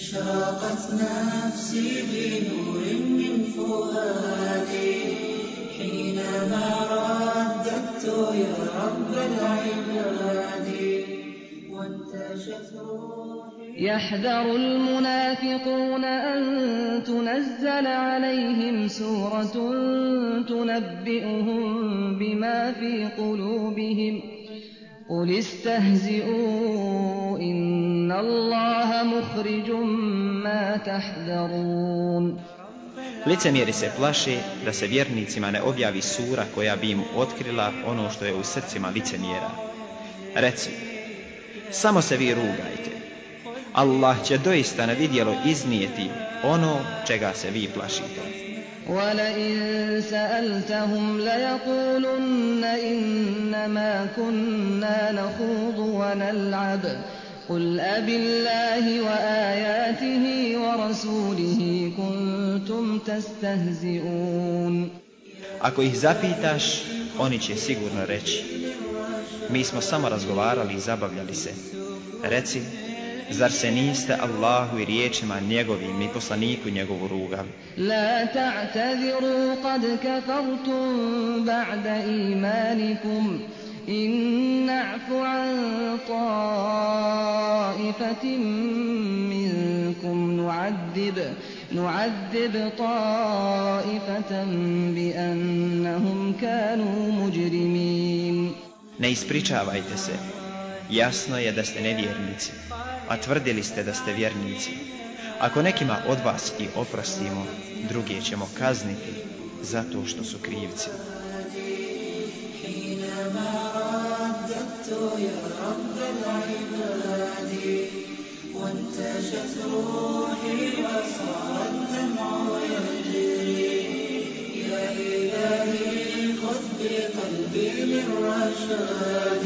أشرقت نفسي بنور من فؤادي. حينما رددت يا رب العباد. وانتشت روحي. يحذر المنافقون أن تنزل عليهم سورة تنبئهم بما في قلوبهم. قل استهزئوا إن الله مخرج ما تحذرون Licemjeri se plaše da se vjernicima ne objavi sura koja bi im otkrila ono što je u srcima licemjera. Reci, samo se vi rugajte. Allah će doista na vidjelo iznijeti ono čega se vi plašite. ولئن سألتهم ليقولن إنما كنا نخوض ونلعب قل أب الله وآياته ورسوله كنتم تستهزئون Ako ih zapitaš, oni će sigurno reći. Mi smo samo razgovarali i zabavljali se. Reci, zar se niste Allahu i riječima njegovim i poslaniku njegovu rugali? لا تعتذروا قد كفرتم بعد إيمانكم إن نعف عن طائفة منكم نعذب نعذب طائفة بأنهم كانوا مجرمين Ne ispričavajte se. Jasno je da ste nevjernici, a tvrdili ste da ste vjernici. Ako nekima od vas i oprostimo, druge ćemo kazniti zato što su krivci. حينما رددت يا رب العباد وانتشت روحي وصار الدمع يجري يا إلهي خذ بقلبي للرشاد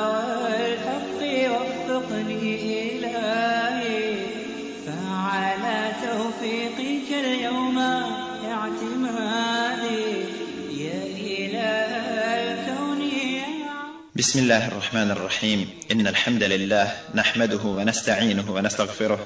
بسم الله الرحمن الرحيم. إن الحمد لله نحمده ونستعينه ونستغفره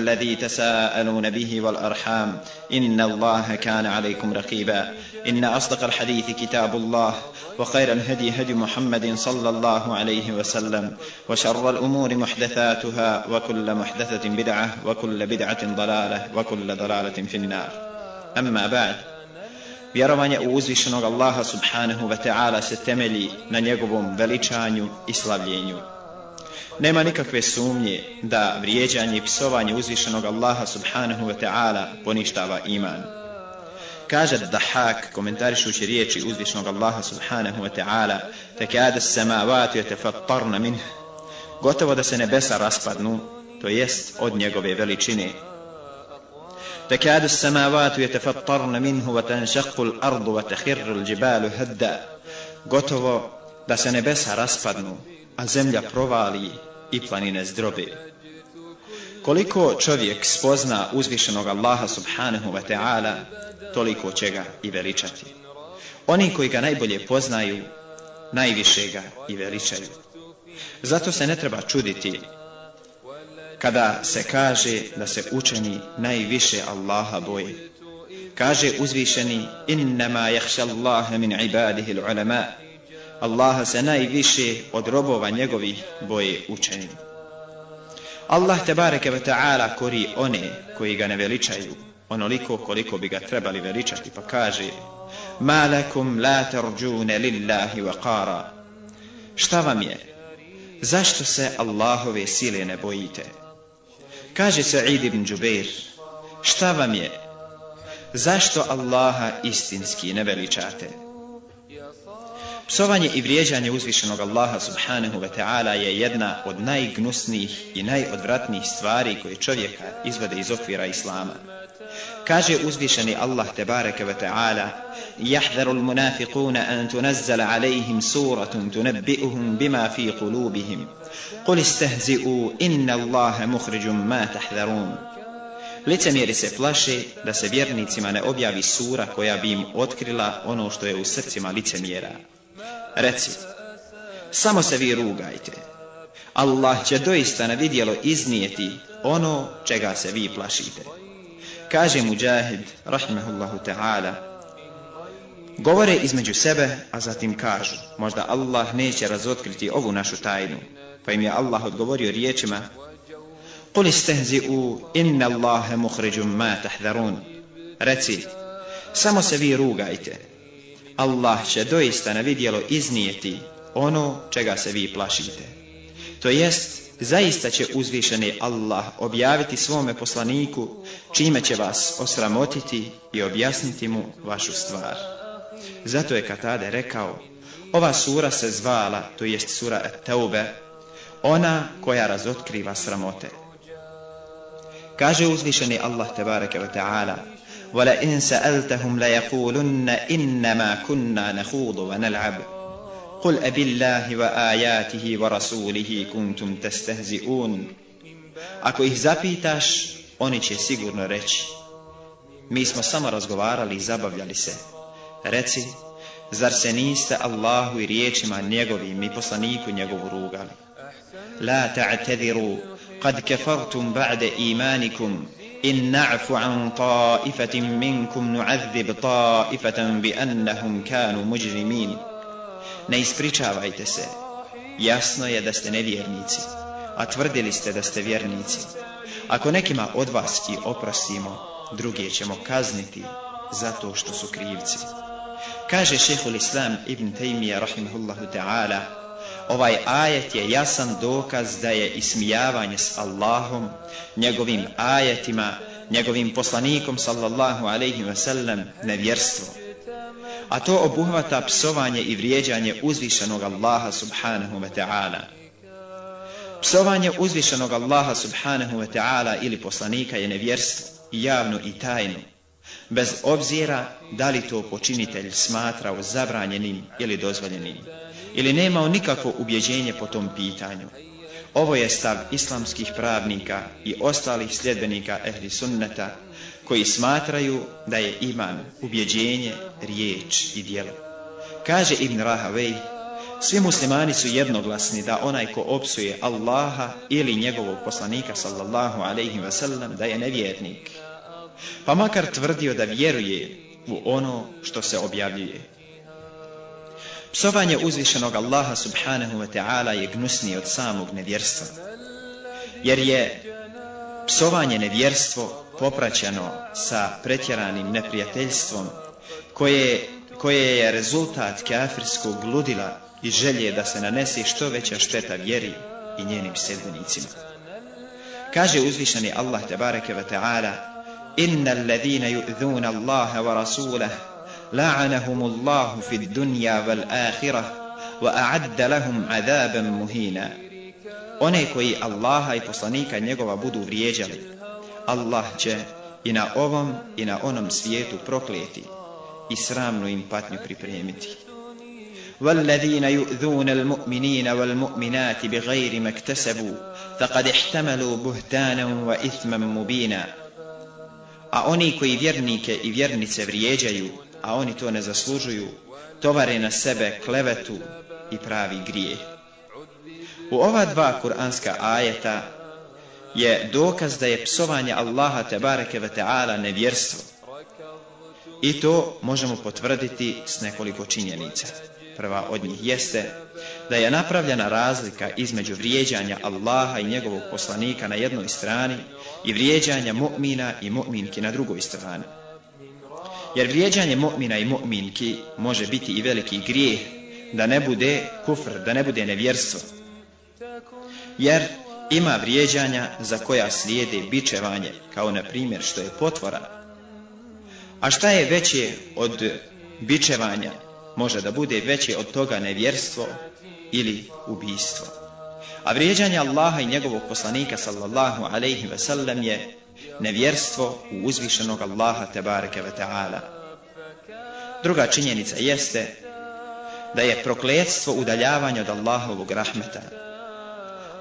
الذي تساءلون به والأرحام. إن الله كان عليكم رقيبا. إن أصدق الحديث كتاب الله وخير الهدي هدي محمد صلى الله عليه وسلم وشر الأمور محدثاتها وكل محدثة بدعة وكل بدعة ضلالة وكل ضلالة في النار. أما بعد Vjerovanje u uzvišenog Allaha subhanahu wa ta'ala se temelji na njegovom veličanju i slavljenju. Nema nikakve sumnje da vrijeđanje i psovanje uzvišenog Allaha subhanahu wa ta'ala poništava iman. Kaže Dahak, komentarišući riječi uzvišenog Allaha subhanahu wa ta'ala, فَكَادَ السَّمَاوَاتُ يَتَفَطَّرْنَ minh, Gotovo da se nebesa raspadnu, to jest od njegove veličine. فَكَادَ السَّمَاوَاتُ يَتَفَطَّرْنَ مِنْهُ وَتَنْشَقُّ الْأَرْضُ وَتَخِرُّ الْجِبَالُ hadda. Gotovo da se nebesa raspadnu, a zemlja provali i planine zdrobe. Koliko čovjek spozna uzvišenog Allaha subhanahu wa ta'ala, toliko će ga i veličati. Oni koji ga najbolje poznaju, najviše ga i veličaju. Zato se ne treba čuditi kada se kaže da se učeni najviše Allaha boje. Kaže uzvišeni innama jahša Allahe min ibadihi l'ulama. Allaha se najviše od robova njegovih boje učeni. Allah te bareke ve ta'ala kori one koji ga ne veličaju, onoliko koliko bi ga trebali veličati, pa kaže Ma lakum la tarđune lillahi wa qara. Šta vam je? Zašto se Allahove sile ne bojite? Kaže Sa'id ibn Džubeir, šta vam je? Zašto Allaha istinski ne veličate? Psovanje i vrijeđanje uzvišenog Allaha subhanahu wa ta'ala je jedna od najgnusnijih i najodvratnijih stvari koje čovjeka izvode iz okvira Islama. Kaže uzvišeni Allah tebareke ve ta'ala يَحْذَرُ الْمُنَافِقُونَ أَن an عَلَيْهِمْ سُورَةٌ suratun tunabbi'uhum bima fi kulubihim اسْتَهْزِئُوا إِنَّ inna مُخْرِجٌ مَا تَحْذَرُونَ Licemjeri se plaše da se vjernicima ne objavi sura koja bi im otkrila ono što je u srcima licemjera Reci, samo se vi rugajte. Allah će doista na vidjelo iznijeti ono čega se vi plašite. Kaže Mujahid, rahimahullahu ta'ala, govore između sebe, a zatim kažu, možda Allah neće razotkriti ovu našu tajnu. Pa im je Allah odgovorio riječima, قل استهزئوا إن الله مخرج ما تحذرون Reci, samo se vi rugajte. Allah će doista na vidjelo iznijeti ono čega se vi plašite. To jest, zaista će uzvišeni Allah objaviti svome poslaniku čime će vas osramotiti i objasniti mu vašu stvar. Zato je Katade rekao, ova sura se zvala, to jest sura At-Taube, ona koja razotkriva sramote. Kaže uzvišeni Allah tebareke ve ta'ala, وَلَئِنْ سَأَلْتَهُمْ لَيَقُولُنَّ إِنَّمَا كُنَّا نَخُوضُ وَنَلْعَبُ قل أبي الله وآياته ورسوله كنتم تستهزئون Ako ih zapitaš, oni će sigurno reći Mi smo samo razgovarali i zabavljali se. Reci, zar se niste Allahu i riječima njegovim i poslaniku njegovu rugali? La ta'tadiru, kad kefartum ba'de imanikum, in na'fu an ta'ifatin minkum نعذب ta'ifatan بأنهم كانوا kanu muđrimin. Ne ispričavajte se. Jasno je da ste nevjernici, a tvrdili ste da ste vjernici. Ako nekima od vas i oprostimo, druge ćemo kazniti zato što su krivci. Kaže šehhul Islam ibn Taymiyyah rahimahullahu ta'ala, ovaj ajet je jasan dokaz da je ismijavanje s Allahom, njegovim ajetima, njegovim poslanikom sallallahu alaihi ve sellem nevjerstvo a to obuhvata psovanje i vrijeđanje uzvišenog Allaha subhanahu wa ta'ala. Psovanje uzvišenog Allaha subhanahu wa ta'ala ili poslanika je nevjerstvo, javno i tajno, bez obzira da li to počinitelj smatrao zabranjenim ili dozvoljenim, ili nemao nikakvo ubjeđenje po tom pitanju. Ovo je stav islamskih pravnika i ostalih sljedbenika ehli sunneta, koji smatraju da je iman ubjeđenje, riječ i dijelo. Kaže Ibn Rahavej, svi muslimani su jednoglasni da onaj ko opsuje Allaha ili njegovog poslanika sallallahu alaihi wa sallam da je nevjernik. Pa makar tvrdio da vjeruje u ono što se objavljuje. Psovanje uzvišenog Allaha subhanahu wa ta'ala je gnusnije od samog nevjerstva. Jer je psovanje nevjerstvo popraćeno sa pretjeranim neprijateljstvom koje, koje je rezultat kafirskog ludila i želje da se nanese što veća šteta vjeri i njenim sedbenicima. Kaže uzvišeni Allah tabareke ve ta'ala Inna alladhina yu'dhuna Allaha wa rasulah la'anahum Allahu fi dunya wal akhirah wa a'adda lahum azaban muhina One koji Allaha i poslanika njegova budu vrijeđali Allah će i na ovom i na onom svijetu prokleti i sramnu im patnju pripremiti. والذين يؤذون المؤمنين والمؤمنات بغير ما اكتسبوا فقد احتملوا بهتانا وإثما مبينا a oni koji vjernike i vjernice vrijeđaju, a oni to ne zaslužuju, tovare na sebe klevetu i pravi grije. U ova dva kuranska ajeta je dokaz da je psovanje Allaha tebareke ve taala nevjerstvo. I to možemo potvrditi s nekoliko činjenica. Prva od njih jeste da je napravljena razlika između vrijeđanja Allaha i njegovog poslanika na jednoj strani i vrijeđanja mu'mina i mu'minki na drugoj strani. Jer vrijeđanje mu'mina i mu'minki može biti i veliki grijeh da ne bude kufr, da ne bude nevjerstvo. Jer ima vrijeđanja za koja slijede bičevanje, kao na primjer što je potvora. A šta je veće od bičevanja? Može da bude veće od toga nevjerstvo ili ubijstvo. A vrijeđanje Allaha i njegovog poslanika sallallahu alaihi ve sellem je nevjerstvo u uzvišenog Allaha tebareke ve ta'ala. Druga činjenica jeste da je prokletstvo udaljavanje od Allahovog rahmeta.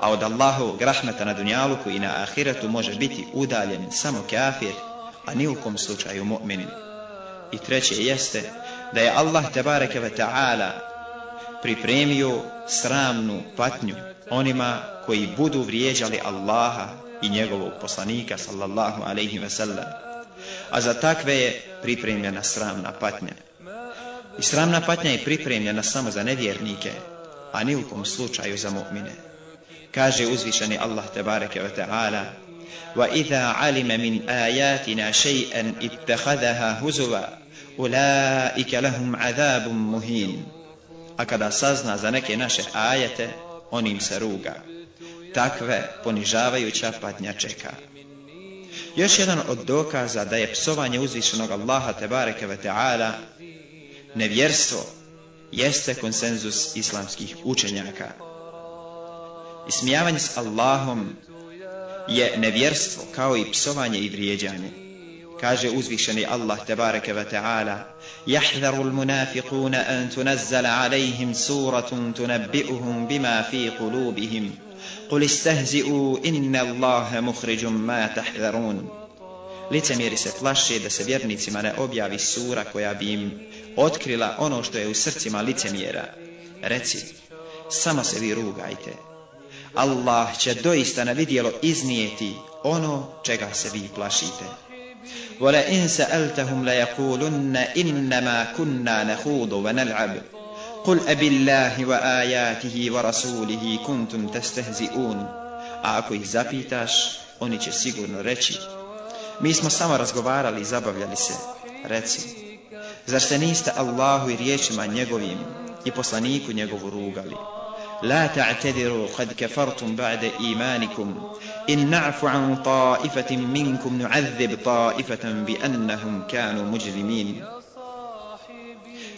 A od Allahovog rahmeta na dunjaluku i na ahiretu može biti udaljen samo kafir, a ni u kom slučaju mu'minin. I treće jeste da je Allah tebareke ve ta'ala pripremio sramnu patnju onima koji budu vrijeđali Allaha i njegovog poslanika sallallahu alaihi ve sellem. A za takve je pripremljena sramna patnja. I sramna patnja je pripremljena samo za nevjernike, a ni u kom slučaju za mu'mine. Kaže uzvišeni Allah tebareke ve ta'ala وَإِذَا عَلِمَ مِنْ آيَاتِنَا شَيْئًا اتَّخَذَهَا هُزُوًا أُولَٰئِكَ لَهُمْ عَذَابٌ مُهِينٌ A kada sazna za neke naše ajete, on im se ruga. Takve ponižavajuća patnja čeka. Još jedan od dokaza da je psovanje uzvišenog Allaha tebareke ve ta'ala nevjerstvo jeste konsenzus islamskih učenjaka. Ismijavanje s Allahom je nevjerstvo kao i psovanje i vrijeđanje. Kaže uzvišeni Allah tebareke ve ta'ala يحذر المنافقون أن تنزل عليهم سورة تنبئهم بما في قلوبهم قل استهزئوا إن الله مخرج ما تحذرون Licemjeri se plaše da se vjernicima ne objavi sura koja bi im otkrila ono što je u srcima licemjera. Reci, samo se vi rugajte. Allah će doista na vidjelo iznijeti ono čega se vi plašite. ولئن سألتهم ليقولن إنما كنا نخوض ونلعب قل أبي الله وآياته ورسوله كنتم تستهزئون A ako ih zapitaš, oni će sigurno reći, mi smo samo razgovarali i zabavljali se. Reci, zar se niste Allahu i riječima njegovim i poslaniku njegovu rugali? La ta'tediru kad kefartum ba'de imanikum, in na'fu an ta'ifatin minkum nu'adhib ta'ifatan bi annahum kanu mujrimin.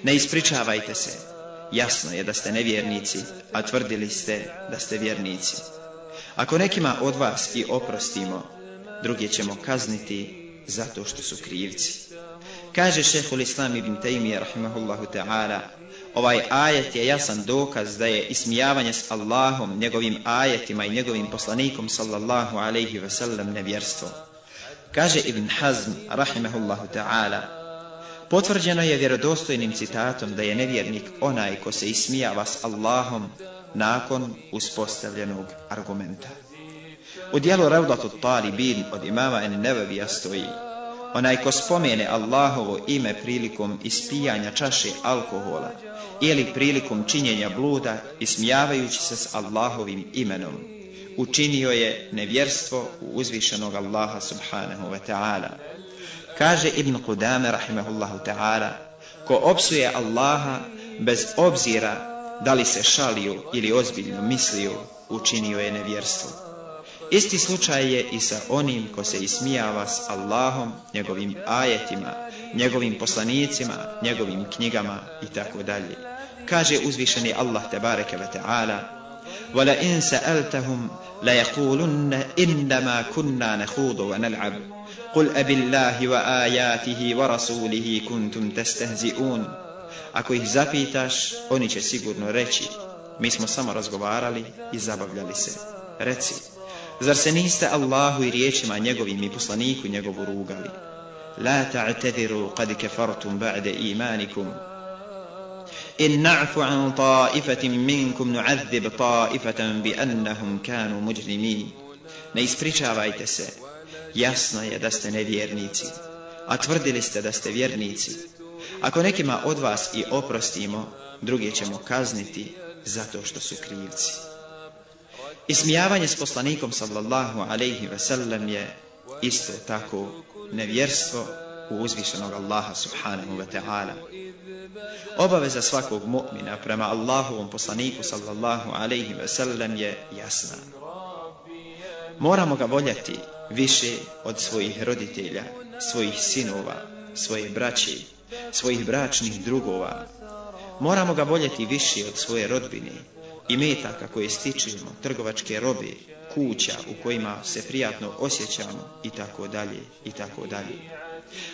Ne ispričavajte se. Jasno je da ste nevjernici, a tvrdili ste da ste vjernici. Ako nekima od vas i oprostimo, druge ćemo kazniti zato što su krivci. Kaže šehhul islam ibn Taymiye, rahimahullahu ta'ala, Ovaj ajet je jasan dokaz da je ismijavanje s Allahom, njegovim ajetima i njegovim poslanikom sallallahu alaihi ve sellem nevjerstvo. Kaže Ibn Hazm, rahimahullahu ta'ala, potvrđeno je vjerodostojnim citatom da je nevjernik onaj ko se ismijava s Allahom nakon uspostavljenog argumenta. U dijelu Ravdatu Talibin od imama En Nevevija stoji, onaj ko spomene Allahovo ime prilikom ispijanja čaše alkohola ili prilikom činjenja bluda ismijavajući se s Allahovim imenom učinio je nevjerstvo u uzvišenog Allaha subhanahu wa ta'ala kaže Ibn Qudame rahimahullahu ta'ala ko opsuje Allaha bez obzira da li se šalio ili ozbiljno mislio učinio je nevjerstvo Isti slučaj je i sa onim ko se ismijava s Allahom, njegovim ajetima, njegovim poslanicima, njegovim knjigama i tako dalje. Kaže uzvišeni Allah tebareke ve ta'ala Wala in sa'altahum la yaqulunna innama kunna قل أب الله وآياته ورسوله كنتم تستهزئون Ako ih zapitaš, oni će sigurno reći Mi smo samo razgovarali i zabavljali se. Reci, Zar se niste Allahu i riječima njegovim i poslaniku njegovu rugali? La ta'tadiru kad kefartum ba'de imanikum. In na'fu an ta'ifatin minkum nu'adzib ta'ifatan bi annahum kanu muđrimin. Ne ispričavajte se. Jasno je da ste nevjernici. A tvrdili ste da ste vjernici. Ako nekima od vas i oprostimo, druge ćemo kazniti zato što su krivci. Ismijavanje s poslanikom sallallahu alaihi ve sellem je isto tako nevjerstvo u uzvišenog Allaha subhanahu wa ta'ala. Obaveza svakog mu'mina prema Allahovom poslaniku sallallahu alaihi ve sellem je jasna. Moramo ga voljeti više od svojih roditelja, svojih sinova, svoje braće, svojih bračnih drugova. Moramo ga voljeti više od svoje rodbine, i metaka koje stičemo, trgovačke robe, kuća u kojima se prijatno osjećamo i tako dalje i tako dalje.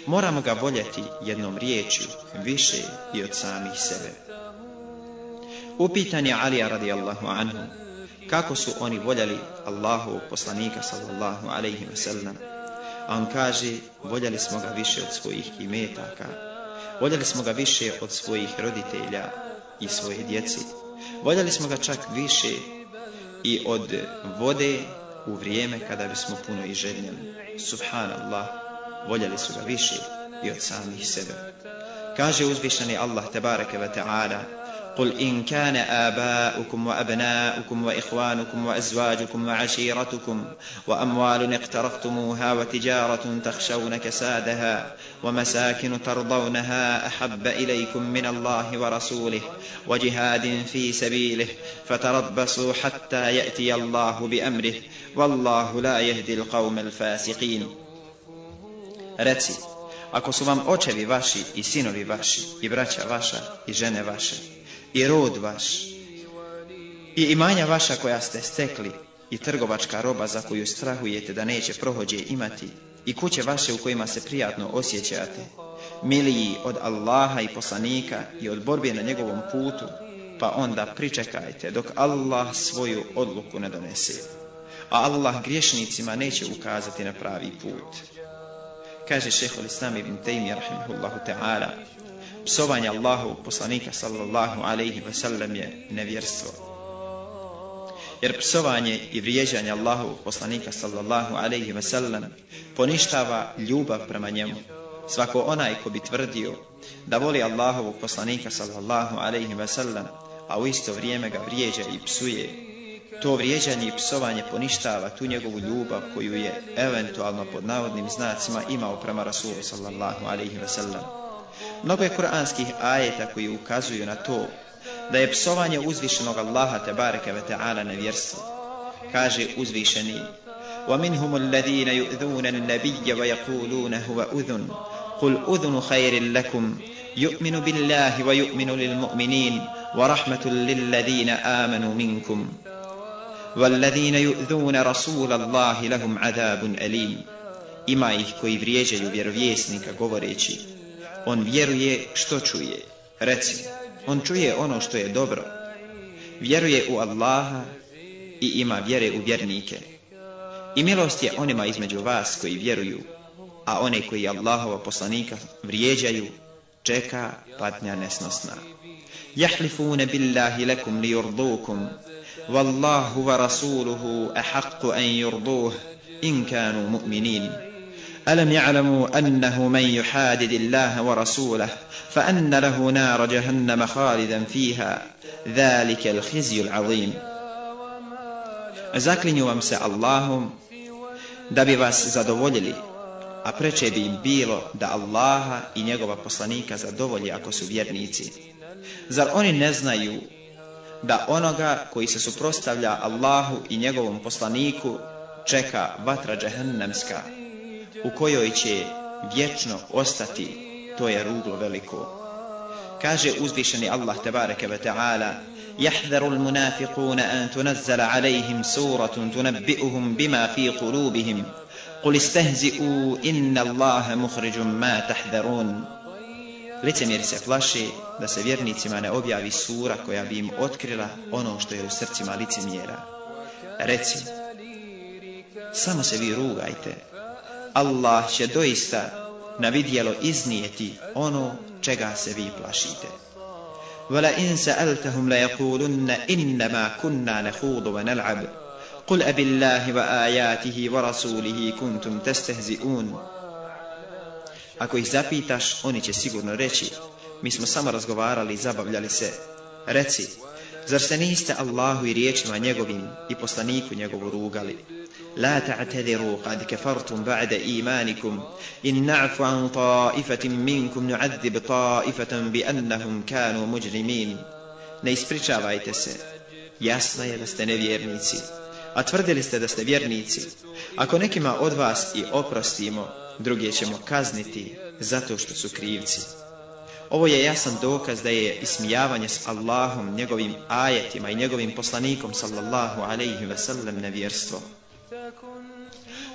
Moramo ga voljeti jednom riječju više i od samih sebe. Upitan je Alija radijallahu anhu kako su oni voljeli Allahu poslanika sallallahu alaihi wa sallam. A on kaže, voljeli smo ga više od svojih imetaka, voljeli smo ga više od svojih roditelja i svoje djeci. Voljeli smo ga čak više i od vode u vrijeme kada bismo puno i željeli. Subhanallah, voljeli su ga više i od samih sebe. Kaže uzvišeni Allah tebareke ve ta'ala, قل إن كان آباؤكم وأبناؤكم وإخوانكم وأزواجكم وعشيرتكم وأموال اقترفتموها وتجارة تخشون كسادها ومساكن ترضونها أحب إليكم من الله ورسوله وجهاد في سبيله فتربصوا حتى يأتي الله بأمره والله لا يهدي القوم الفاسقين. Reci, ako su vam očevi vaši i sinovi vaši i braća i rod vaš i imanja vaša koja ste stekli i trgovačka roba za koju strahujete da neće prohođe imati i kuće vaše u kojima se prijatno osjećate. Miliji od Allaha i poslanika i od borbe na njegovom putu pa onda pričekajte dok Allah svoju odluku ne donese. A Allah griješnicima neće ukazati na pravi put. Kaže šehol Islam ibn Taymi rahimahullahu ta'ala psovanje Allahu poslanika sallallahu alaihi ve sellem je nevjerstvo. Jer psovanje i vrijeđanje Allahu poslanika sallallahu alaihi ve sellem poništava ljubav prema njemu. Svako onaj ko bi tvrdio da voli Allahovog poslanika sallallahu alaihi ve sellem, a u isto vrijeme ga vrijeđa i psuje, to vrijeđanje i psovanje poništava tu njegovu ljubav koju je eventualno pod navodnim znacima imao prema Rasulu sallallahu alaihi ve sellem. Mnogo je kuranskih ajeta koji ukazuju na to da je psovanje uzvišenog Allaha te bareke ve taala nevjerstvo. Kaže uzvišeni: "Wa minhum alladhina yu'dhuna an-nabiyya wa yaquluna huwa udhun qul udhun khayrin lakum yu'minu billahi wa yu'minu lil mu'minin wa rahmatun lil ladina amanu minkum." والذين يؤذون رسول الله لهم عذاب أليم ima ih koji vrijeđaju vjerovjesnika govoreći on vjeruje što čuje. Reci, on čuje ono što je dobro. Vjeruje u Allaha i ima vjere u vjernike. I milost je onima između vas koji vjeruju, a one koji Allahova poslanika vrijeđaju, čeka patnja nesnosna. Jahlifune billahi lakum li yurdukum, wallahu wa rasuluhu ahaqqu an yurduh, in kanu mu'minin. ألم يعلموا أنه من يحادد الله ورسوله فأن له نار جهنم خالدا فيها ذلك الخزي العظيم Zaklinju vam se Allahom da bi vas zadovoljili, a preče bi im bilo da Allaha i njegova poslanika zadovolji ako su vjernici. Zar oni ne znaju da onoga koji se suprostavlja Allahu i njegovom poslaniku čeka vatra džehennemska u kojoj će vječno ostati, to je ruglo veliko. Kaže uzvišeni Allah tebareke ve ta'ala, يحذر المنافقون أن تنزل عليهم سورة تنبئهم بما في قلوبهم قل استهزئوا إن الله مخرج ما تحذرون Licemjeri se plaše da se vjernicima ne objavi sura koja bi im otkrila ono što je u srcima licemjera. Reci, samo se vi rugajte, Allah će doista na vidjelo iznijeti ono čega se vi plašite. Vala in sa'altahum la yaqulunna innama kunna nakhudu wa nal'ab. Qul abillahi wa ayatihi wa rasulihi kuntum tastehzi'un. Ako ih zapitaš, oni će sigurno reći, mi smo samo razgovarali i zabavljali se. Reci, zar se niste Allahu i riječima njegovim i poslaniku njegovu rugali? لا تعتذروا قد كفرتم بعد إيمانكم إن نعفو عن طائفة منكم نعذب طائفة بأنهم كانوا مجرمين Ne ispričavajte se. Jasno je da ste nevjernici. A tvrdili ste da ste vjernici. Ako nekima od vas i oprostimo, druge ćemo kazniti zato što su krivci. Ovo je jasan dokaz da je ismijavanje s Allahom, njegovim ajetima i njegovim poslanikom sallallahu alaihi ve sellem nevjerstvo.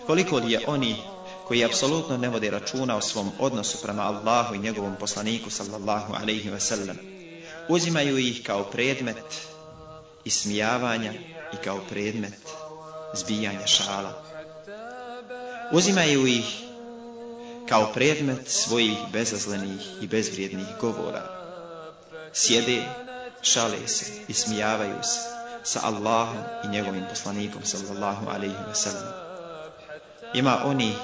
Koliko li je oni koji apsolutno ne vode računa o svom odnosu prema Allahu i njegovom poslaniku sallallahu alaihi ve sellem, uzimaju ih kao predmet ismijavanja i kao predmet zbijanja šala. Uzimaju ih kao predmet svojih bezazlenih i bezvrijednih govora. Sjede, šale se i smijavaju se sa Allahom i njegovim poslanikom sallallahu alaihi wa sallam. Ima oni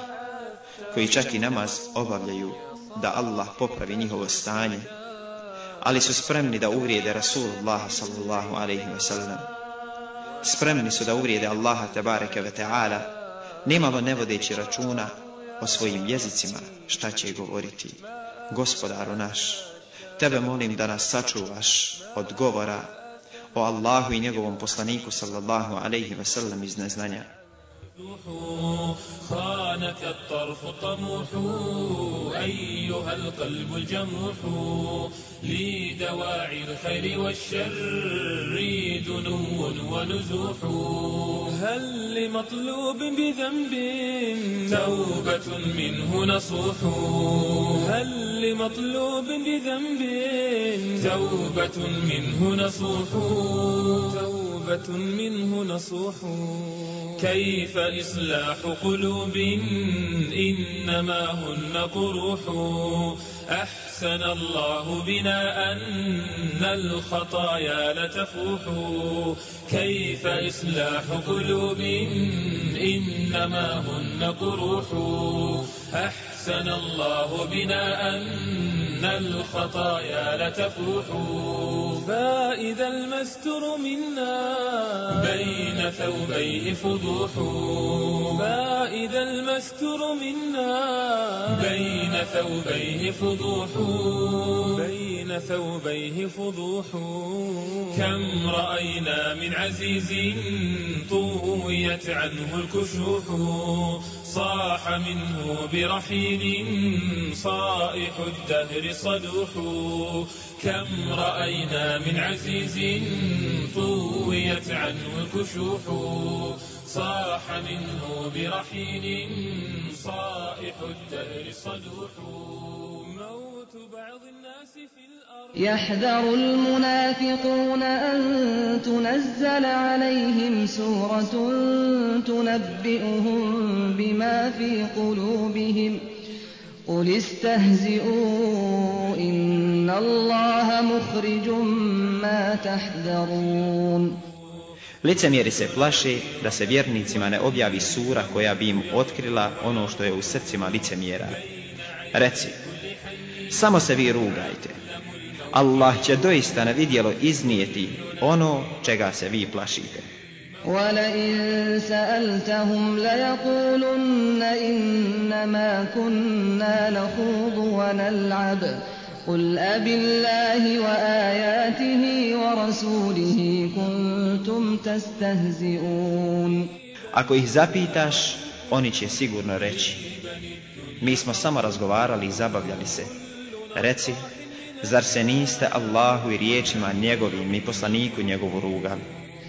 koji čak i namaz obavljaju da Allah popravi njihovo stanje, ali su spremni da uvrijede Rasulullah sallallahu alaihi wa sallam. Spremni su da uvrijede Allaha tabareke ve ta'ala, nimalo ne vodeći računa o svojim jezicima šta će govoriti. Gospodaru naš, tebe molim da nas sačuvaš od govora o Allahu i njegovom poslaniku sallallahu alaihi ve sellem iz neznanja. خانك الطرف طموح أيها القلب الجموح لدواعي الخير والشر دنو ونزوح. هل لمطلوب بذنب؟ توبة منه نصوح. هل لمطلوب بذنب؟ توبة منه نصوح. منه نصوح. كيف إصلاح قلوب إنما هن قروح؟ أحسن الله بنا أن الخطايا لتفوح. كيف إصلاح قلوب إنما هن قروح؟ أحسن الله بنا أن الخطايا لتفوح فإذا المستر منا بين ثوبيه فضوح. فإذا المستر منا بين ثوبيه فضوح. بين ثوبيه فضوح. كم رأينا من عزيز طويت عنه الكشوح. صاح منه برحيل صائح الدهر صدوح. كم رأينا من عزيز طويت عنه الكشوح. صاح منه برحيل صائح الدهر صدوح. يحذر المنافقون أن تنزل عليهم سورة تنبئهم بما في قلوبهم قل استهزئوا إن الله مخرج ما تحذرون Licemjeri se plaše da se vjernicima ne objavi sura koja bi im otkrila ono što je u srcima licemjera. Reci, samo se vi rugajte. Allah će doista na vidjelo iznijeti ono čega se vi plašite. ولئن سألتهم ليقولن إنما كنا نخوض ونلعب قل أب الله وآياته ورسوله كنتم تستهزئون Ako ih zapitaš, oni će sigurno reći. Mi smo samo razgovarali i zabavljali se. Reci, zar se niste Allahu i riječima njegovim i poslaniku njegovu rugali?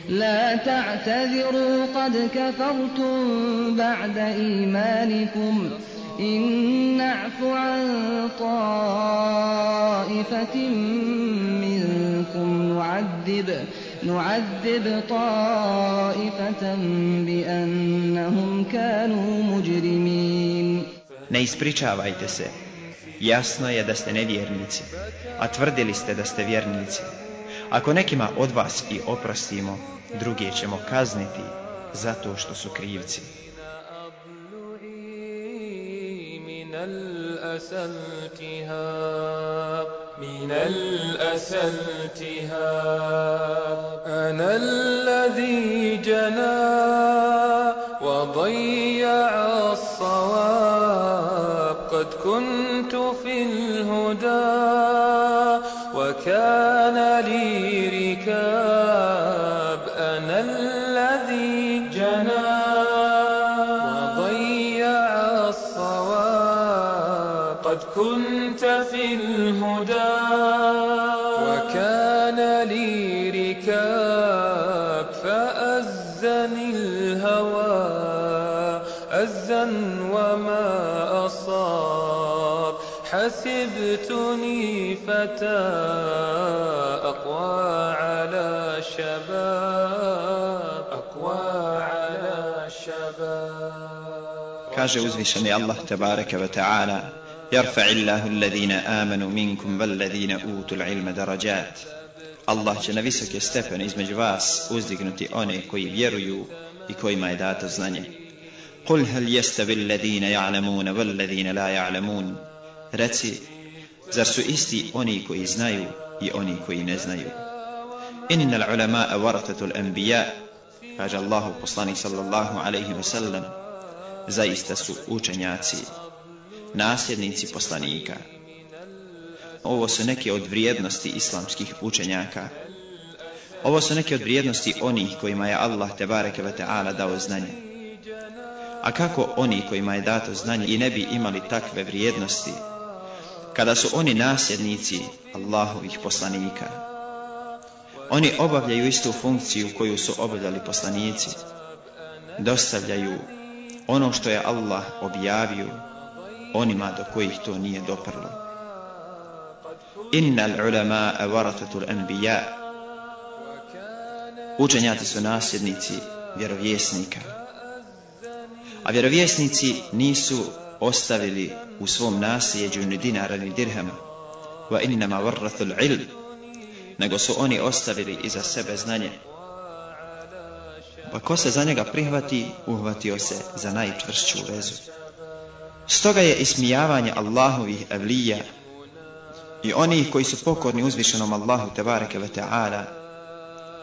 لا تعتذروا قد كفرتم بعد إيمانكم إن نعف عن طائفة منكم نعذب نعذب طائفة بأنهم كانوا مجرمين Ne ispričavajte se. Jasno je da ste nevjernici, a tvrdili ste da ste vjernici. Ako nekima od vas i oprostimo, druge ćemo kazniti zato što su krivci. من الأسى التهاب من الأسى التهاب أنا الذي جنى وضيع الصواب قد كنت في الهدى وكان لي ركاب أنا الذي جنى وضيع الصواب. قد كنت في الهدى حسبتني فتى أقوى على شباب أقوى على شباب uzvišeni Allah tebareke ve ta'ala يرفع الله الذين آمنوا منكم والذين أوتوا العلم درجات. Allah će na visoke stepene između vas uzdignuti one koji vjeruju i kojima je dato znanje. قل هل يستوي الذين يعلمون والذين لا يعلمون؟ Reci, zar su isti oni koji znaju i oni koji ne znaju? Inna l'ulama'a waratatul anbiya, kaže Allahu poslanik sallallahu alaihi wa sallam, zaista su učenjaci, nasljednici poslanika. Ovo su neke od vrijednosti islamskih učenjaka. Ovo su neke od vrijednosti onih kojima je Allah tebareke ve ta'ala dao znanje. A kako oni kojima je dato znanje i ne bi imali takve vrijednosti, kada su oni nasljednici Allahovih poslanika. Oni obavljaju istu funkciju koju su obavljali poslanici. Dostavljaju ono što je Allah objavio onima do kojih to nije doprlo. Innal ulama waratatul anbiya. Učenjaci su nasljednici vjerovjesnika. A vjerovjesnici nisu ostavili u svom nasljeđu ni dinara ni dirhama. Wa innama warrathul ilm. Nego su oni ostavili iza sebe znanje. Pa ko se za njega prihvati, uhvatio se za najčvršću vezu. Stoga je ismijavanje Allahovih evlija i onih koji su pokorni uzvišenom Allahu tebareke ve ta'ala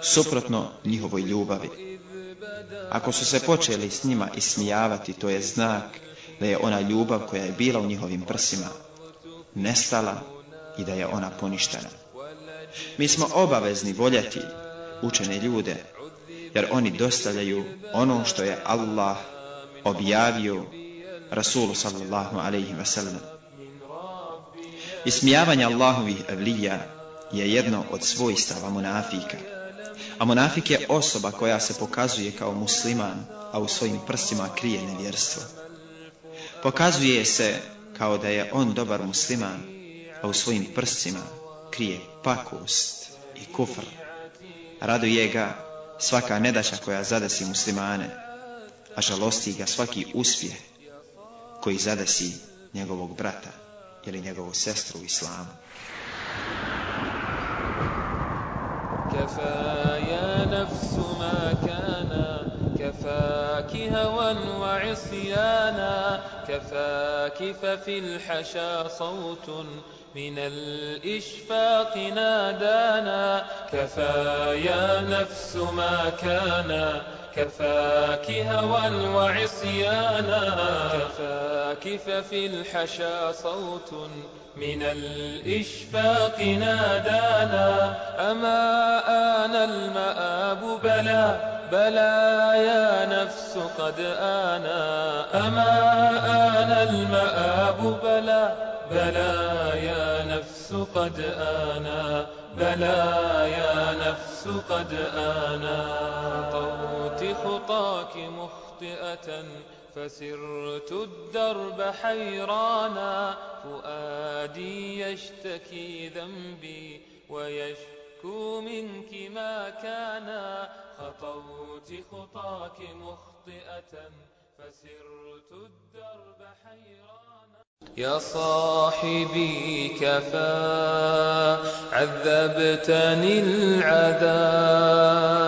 suprotno njihovoj ljubavi. Ako su se počeli s njima ismijavati, to je znak da je ona ljubav koja je bila u njihovim prsima nestala i da je ona poništena. Mi smo obavezni voljeti učene ljude, jer oni dostavljaju ono što je Allah objavio Rasulu sallallahu alaihi wa sallam. Ismijavanje Allahovih evlija je jedno od svojstava munafika. A munafik je osoba koja se pokazuje kao musliman, a u svojim prstima krije nevjerstvo Pokazuje se kao da je on dobar musliman, a u svojim prstima krije pakost i kufr. Raduje ga svaka nedaća koja zadesi muslimane, a žalosti ga svaki uspjeh koji zadesi njegovog brata ili njegovu sestru u islamu. كفى يا نفس ما كان كفاك هوى وعصيانا كفاك ففي الحشا صوت من الإشفاق نادانا. كفى يا نفس ما كان كفاك هوى وعصيانا كفاك ففي الحشا صوت من الإشفاق نادانا. أما آن المآب بلى بلى يا نفس قد آنا. أما آن المآب بلى بلى يا نفس قد آنا. بلى يا نفس قد آنا. طوت خطاك مخطئة فسرت الدرب حيرانا فؤادي يشتكي ذنبي ويشكو منك ما كان خطوت خطاك مخطئة فسرت الدرب حيرانا يا صاحبي كفى عذبتني العذاب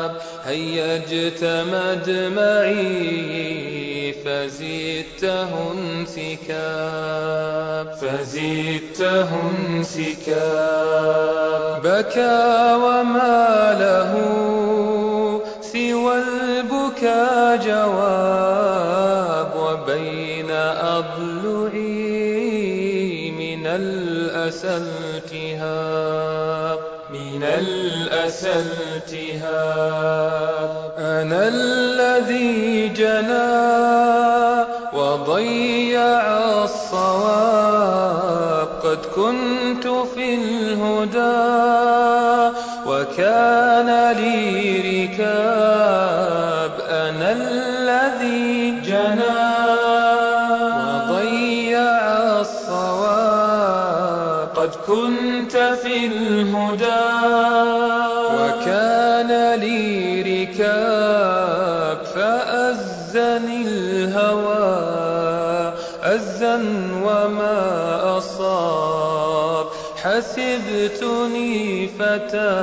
هيجت مدمعي فزدته انسكاب فزدته انسكاب بكى وما له سوى البكى جواب. وبين أضلعي من الأسى التهاب. من الأسى التهاب أنا الذي جنى وضيع الصواب قد كنت في الهدى وكان لي ركاب. حسبتني فتى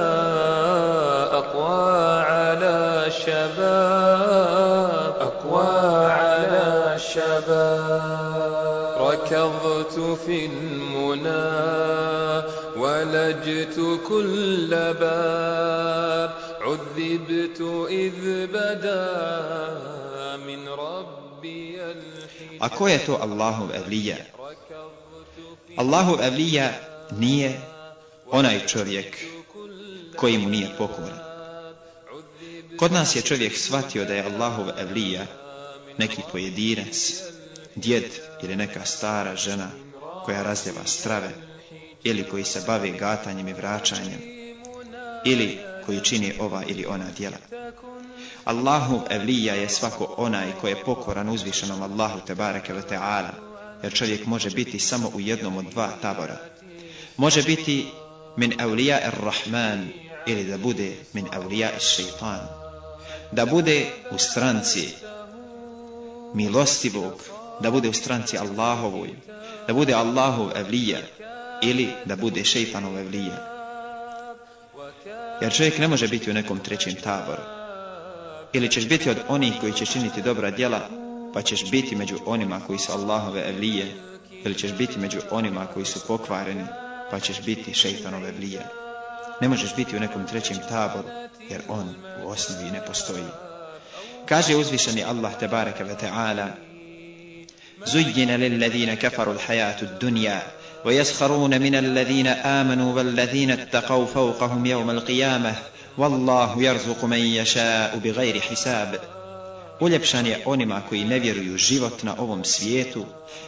أقوى على شباب أقوى على شباب ركضت في المنى ولجت كل باب. عذبت إذ بدا من ربي الحجاب A ko je to Allahov evlija? Allahov evlija nije onaj čovjek koji mu nije pokoran. Kod nas je čovjek shvatio da je Allahov evlija neki pojedinac, djed ili neka stara žena koja razljeva strave ili koji se bavi gatanjem i vraćanjem ili koji čini ova ili ona djela. Allahov evlija je svako onaj koji je pokoran uzvišenom Allahu tebareke ve ta'ala, jer čovjek može biti samo u jednom od dva tabora. Može biti min evlija ar-Rahman ili da bude min evlija ar-Shaytan. Da bude u stranci milostivog, da bude u stranci Allahovoj, da bude Allahov evlija ili da bude šeitanov evlija. Jer čovjek ne može biti u nekom trećem taboru. Ili ćeš biti od onih koji će činiti dobra djela, pa ćeš biti među onima koji su Allahove evlije, ili ćeš biti među onima koji su pokvareni, pa ćeš biti šeitanove evlije. Ne možeš biti u nekom trećem taboru, jer on u osnovi ne postoji. Kaže uzvišeni Allah tebareke ve ta'ala زين للذين كفروا الحياة الدنيا ويسخرون من الذين آمنوا والذين اتقوا فوقهم يوم القيامة والله يرزق من يشاء بغير حساب Uljepšan je onima koji ne vjeruju život na ovom svijetu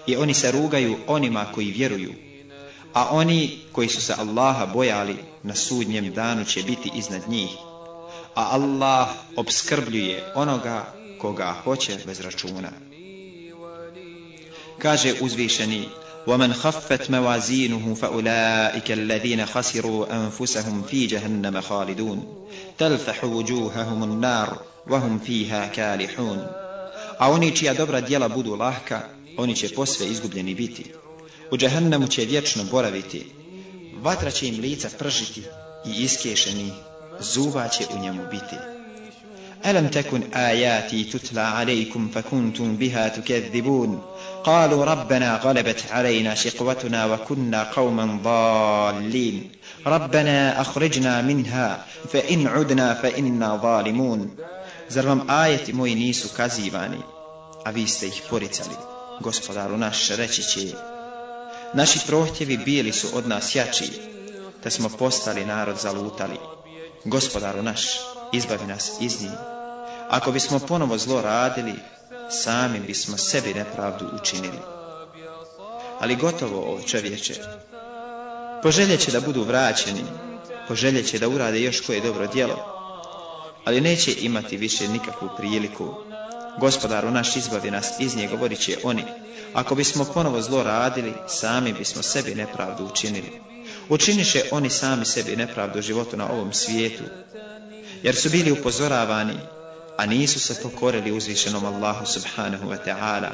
i oni se rugaju onima koji vjeruju. A oni koji su se Allaha bojali na sudnjem danu će biti iznad njih. A Allah obskrbljuje onoga koga hoće bez računa. Kaže uzvišeni ومن خفت موازينه فأولئك الذين خسروا أنفسهم في جهنم خالدون تلفح وجوههم النار وهم فيها كالحون A oni čija dobra djela budu lahka, oni će posve izgubljeni biti. U džahannemu će vječno boraviti. Vatra će im lica pržiti i iskešeni, zuba će u njemu biti. ألم تكن آياتي تتلى عليكم فكنتم بها تكذبون قالوا ربنا غلبت علينا شقوتنا وكنا قوما ضالين ربنا أخرجنا منها فإن عدنا فإنا ظالمون Zar vam ajeti moji nisu kazivani, a vi ste ih poricali? Gospodaru naš reći će, naši prohtjevi bili su od nas jači, te smo postali narod zalutali. Gospodaru naš, izbavi nas iz njih. Ako bismo ponovo zlo radili, sami bismo sebi nepravdu učinili. Ali gotovo ovo čovječe. Poželjeće da budu vraćeni, poželjeće da urade još koje dobro djelo, ali neće imati više nikakvu priliku. Gospodaru naš izbavi nas iz nje, govorit će oni. Ako bismo ponovo zlo radili, sami bismo sebi nepravdu učinili. Učiniše oni sami sebi nepravdu životu na ovom svijetu, jer su bili upozoravani a nisu se pokorili uzvišenom Allahu subhanahu wa ta'ala.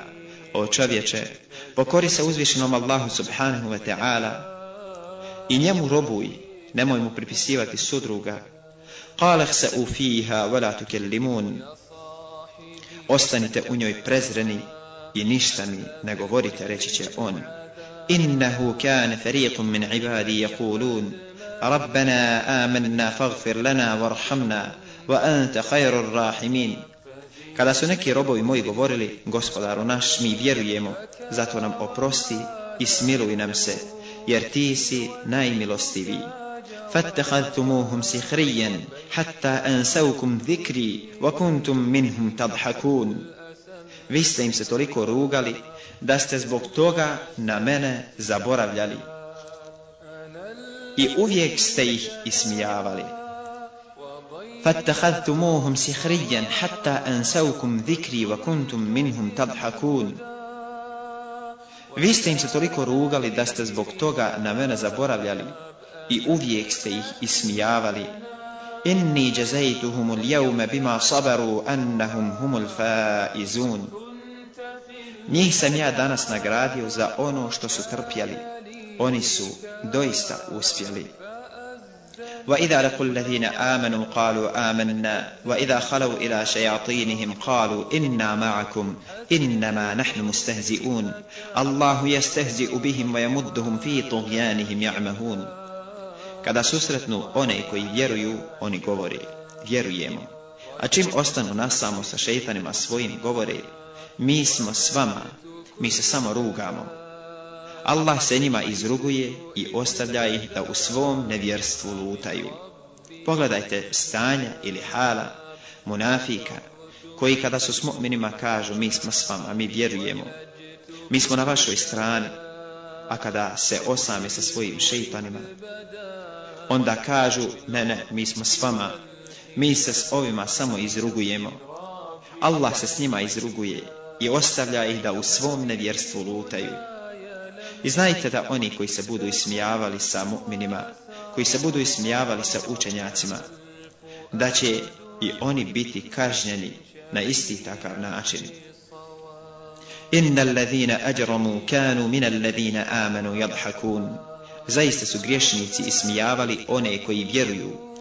O čovječe, pokori se uzvišenom Allahu subhanahu wa ta'ala i njemu robuj, nemoj mu pripisivati sudruga. Qaleh se u fiha, wa la tukellimun. Ostanite u njoj prezreni i ništa mi ne govorite, reći će on. Innehu kane fariqum min ibadi jakulun, Rabbena amanna faghfir lana warhamna, wa anta khairur rahimin. Kada su neki robovi moji govorili, gospodaru naš, mi vjerujemo, zato nam oprosti i smiluj nam se, jer ti si najmilostiviji. فاتخذتموهم سخريا حتى أنسوكم ذكري وكنتم منهم تضحكون Vi ste im se toliko rugali da ste zbog toga na mene zaboravljali. I uvijek ste ih ismijavali. فاتخذتموهم سخريا حتى أنسوكم ذكري وكنتم منهم تضحكون Vi ste im se toliko rugali da ste zbog toga na mene zaboravljali I uvijek ste ih ismijavali. Inni jazajtuhum al-yawma bima sabaru annahum humul faizun. Njih sam ja danas nagradio za ono što su trpjeli. Oni su doista uspjeli. وإذا لقوا الذين آمنوا قالوا آمنا وإذا خلوا إلى شياطينهم قالوا إنا معكم إنما نحن مستهزئون الله يستهزئ بهم ويمدهم في طغيانهم يعمهون Kada susretnu one koji vjeruju, oni govore, vjerujemo. A čim ostanu nasamo sa šeitanima svojim, govore, mi smo s vama, mi se samo rugamo. Allah se njima izruguje i ostavlja ih da u svom nevjerstvu lutaju. Pogledajte stanja ili hala munafika, koji kada su s mu'minima kažu mi smo s vama, mi vjerujemo, mi smo na vašoj strani, a kada se osame sa svojim šeitanima, onda kažu, ne, ne, mi smo s vama, mi se s ovima samo izrugujemo. Allah se s njima izruguje i ostavlja ih da u svom nevjerstvu lutaju. I znajte da oni koji se budu ismijavali sa mu'minima, koji se budu ismijavali sa učenjacima, da će i oni biti kažnjeni na isti takav način. Inna allazina ajramu kanu min alladhina amanu yadhakun zaista su griješnici ismijavali one koji vjeruju.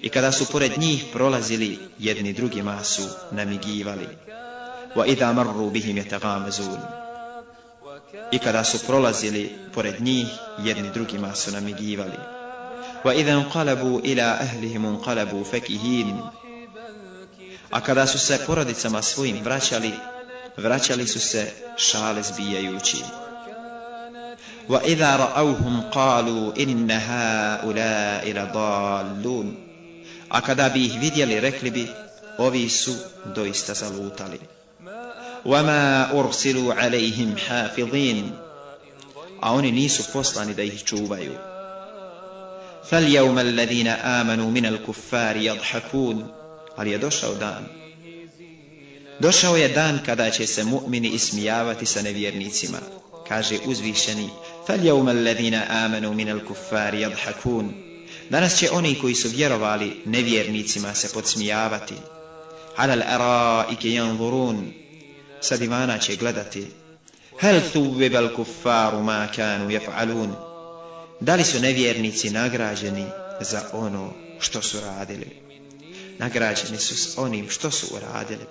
I kada su pored njih prolazili, jedni drugima su namigivali. Wa idha marru bihim yataghamazun. I kada su prolazili pored njih, jedni drugima su namigivali. Wa idha qalabu ila ahlihim qalabu fakihin. A kada su se porodicama svojim vraćali, vraćali su se šale zbijajući. وإذا رأوهم قالوا إن هؤلاء لضالون A kada bi ih vidjeli, rekli bi, ovi su doista zalutali. وَمَا أُرْسِلُوا عَلَيْهِمْ حَافِظِينَ A oni nisu poslani da ih čuvaju. فَالْيَوْمَ الَّذِينَ آمَنُوا مِنَ الْكُفَّارِ يَضْحَكُونَ Ali je došao dan. Došao je dan kada će se mu'mini ismijavati sa nevjernicima. Kaže uzvišeni, فَالْيَوْمَ الَّذِينَ آمَنُوا مِنَ الْكُفَّارِ يَضْحَكُونَ Danas će oni koji su vjerovali nevjernicima se podsmijavati. عَلَى الْأَرَائِكِ يَنْظُرُونَ Sa divana će gledati. هَلْ ثُوِّبَ الْكُفَّارُ مَا كَانُوا يَفْعَلُونَ Da li su nevjernici nagrađeni za ono što su radili? Nagrađeni su s onim što su uradili.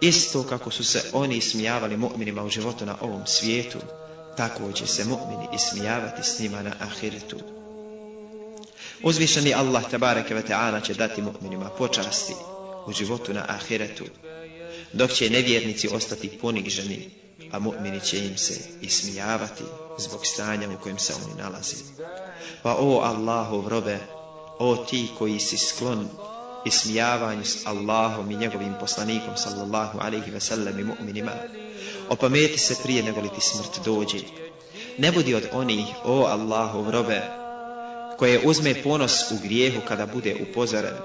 Isto kako su se oni smijavali mu'minima u životu na ovom svijetu, tako će se mu'mini ismijavati s njima na ahiretu. Uzvišeni Allah tabareke ve ta'ala će dati mu'minima počasti u životu na ahiretu, dok će nevjernici ostati poniženi, a mu'mini će im se ismijavati zbog stanja u kojem se oni nalazi. Pa o Allahu robe, o ti koji si sklon ismijavanju s Allahom i njegovim poslanikom sallallahu alaihi ve sellem i mu'minima, opameti se prije nego li ti smrt dođe. Ne budi od onih, o Allahov robe, koje uzme ponos u grijehu kada bude upozoren.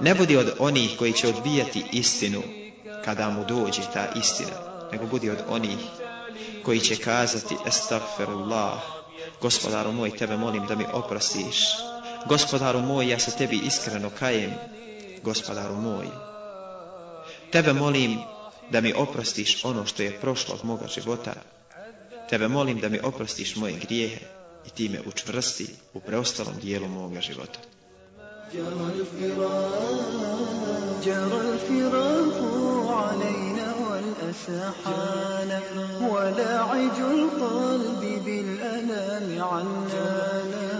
Ne budi od onih koji će odbijati istinu kada mu dođe ta istina, nego budi od onih koji će kazati estagfirullah, gospodaru moj, tebe molim da mi oprostiš Gospodaru moj, ja se tebi iskreno kajem, gospodaru moj. Tebe molim da mi oprostiš ono što je prošlo od moga života. Tebe molim da mi oprostiš moje grijehe i ti me učvrsti u preostalom dijelu moga života. جرى الفراق جرى الفراق علينا والأسى حان ولاعج القلب بالألام عنانا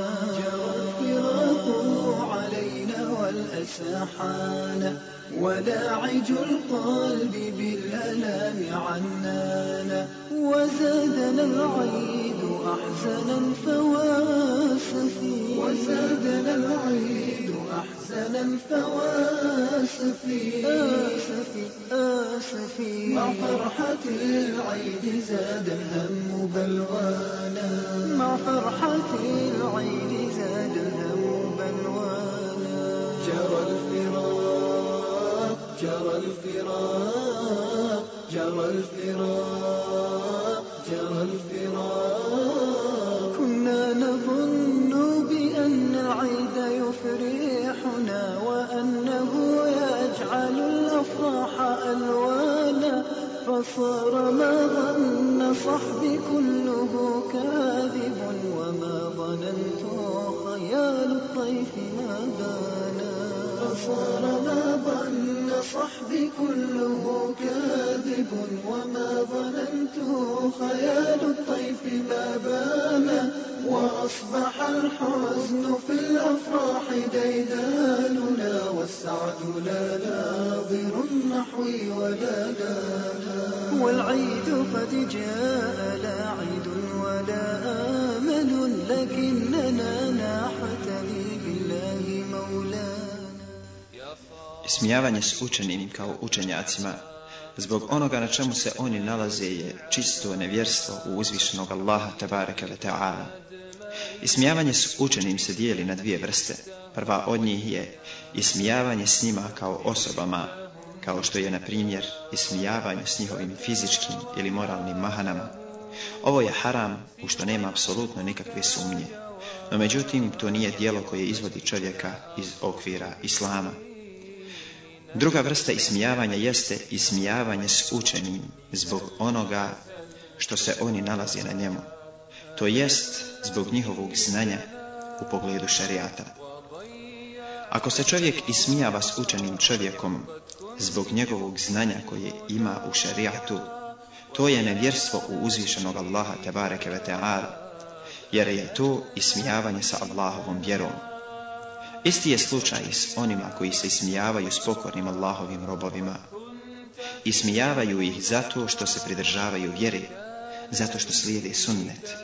الفراق علينا والأسى حان ولاعج القلب بالألام عنانا وزادنا العيد أحزنا فواسفي وزادنا العيد أحزنا فواسفي آسفي آسفي مع فرحة العيد زاد الهم بلوانا. مع فرحة العيد زاد الهم جرى الفراق جرى الفراق جرى الفراق جرى الفراق. كنا نظن بأن العيد يفرحنا وأنه يجعل الأفراح ألوانا فصار ما ظن كله كاذب وما ظننت خيال الطيف ما بانا. فصار ما صحبي كله كاذب وما ظننت خيال الطيف ما بانا وأصبح الحزن في الأفراح ديداننا والسعد لا ناظر النحو ولا لانا والعيد قد جاء لا عيد ولا آمل لكننا نحتمي Smijavanje s učenim kao učenjacima zbog onoga na čemu se oni nalaze je čisto nevjerstvo u uzvišenog Allaha tabaraka ve ta'ala. Ismijavanje s učenim se dijeli na dvije vrste. Prva od njih je ismijavanje s njima kao osobama, kao što je, na primjer, ismijavanje s njihovim fizičkim ili moralnim mahanama. Ovo je haram u što nema apsolutno nikakve sumnje. No međutim, to nije dijelo koje izvodi čovjeka iz okvira Islama. Druga vrsta ismijavanja jeste ismijavanje s učenim zbog onoga što se oni nalaze na njemu. To jest zbog njihovog znanja u pogledu šarijata. Ako se čovjek ismijava s učenim čovjekom zbog njegovog znanja koje ima u šarijatu, to je nevjerstvo u uzvišenog Allaha tebareke ve ta'ala, jer je to ismijavanje sa Allahovom vjerom. Isti je slučaj s onima koji se ismijavaju s pokornim Allahovim robovima. Ismijavaju ih zato što se pridržavaju vjeri, zato što slijede sunnet.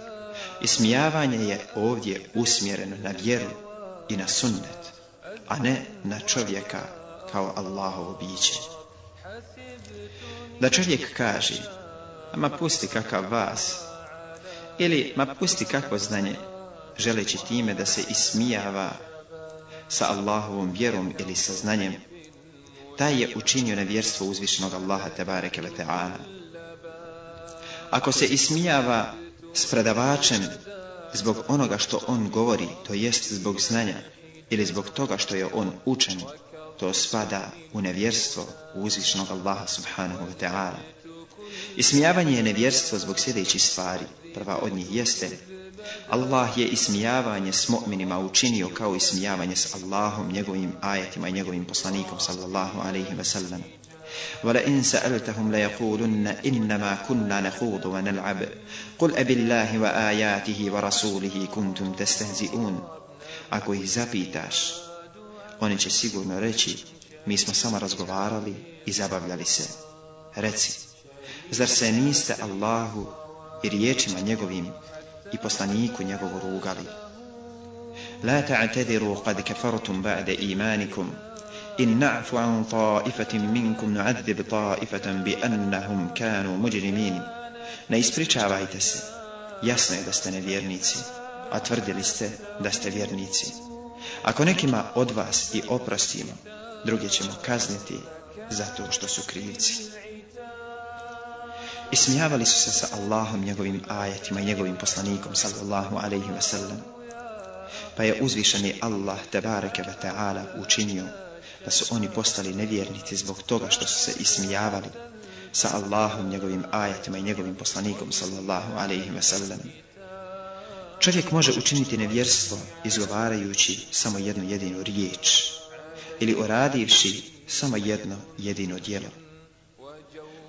Ismijavanje je ovdje usmjereno na vjeru i na sunnet, a ne na čovjeka kao Allahovo biće. Da čovjek kaže, ma pusti kakav vas, ili ma pusti kakvo znanje, želeći time da se ismijava sa Allahovom vjerom ili sa znanjem, taj je učinio nevjerstvo uzvišenog Allaha tebareke ve ta'ala. Ako se ismijava s predavačem zbog onoga što on govori, to jest zbog znanja, ili zbog toga što je on učen, to spada u nevjerstvo u uzvišenog Allaha subhanahu wa ta'ala. Ismijavanje je nevjerstvo zbog sljedećih stvari. Prva od njih jeste Allah je ismijavanje s mu'minima učinio kao ismijavanje s Allahom, njegovim ajetima i njegovim poslanikom sallallahu alaihi wa sallam. ولئن سألتهم ليقولن إنما كنا نخوض ونلعب قل أب الله وآياته ورسوله كنتم تستهزئون Ako ih zapitaš, oni će sigurno reći, mi smo samo razgovarali i zabavljali se. Reci, zar se niste Allahu i riječima njegovim i poslaniku njegovu rugali. La ta'tadiru qad kafartum ba'da imanikum in na'fu an ta'ifatin minkum nu'adhib ta'ifatan bi annahum kanu mujrimin. Ne ispričavajte se. Jasno je da ste nevjernici, a tvrdili ste da ste vjernici. Ako nekima od vas i oprostimo, druge ćemo kazniti zato što su krivci. Ismijavali su se sa Allahom, njegovim ajetima i njegovim poslanikom, sallallahu alaihi wa sallam. Pa je uzvišeni Allah, tebareke wa ta'ala, učinio da su oni postali nevjernici zbog toga što su se ismijavali sa Allahom, njegovim ajetima i njegovim poslanikom, sallallahu alaihi wa sallam. Čovjek može učiniti nevjerstvo izgovarajući samo jednu jedinu riječ ili uradivši samo jedno jedino djelo.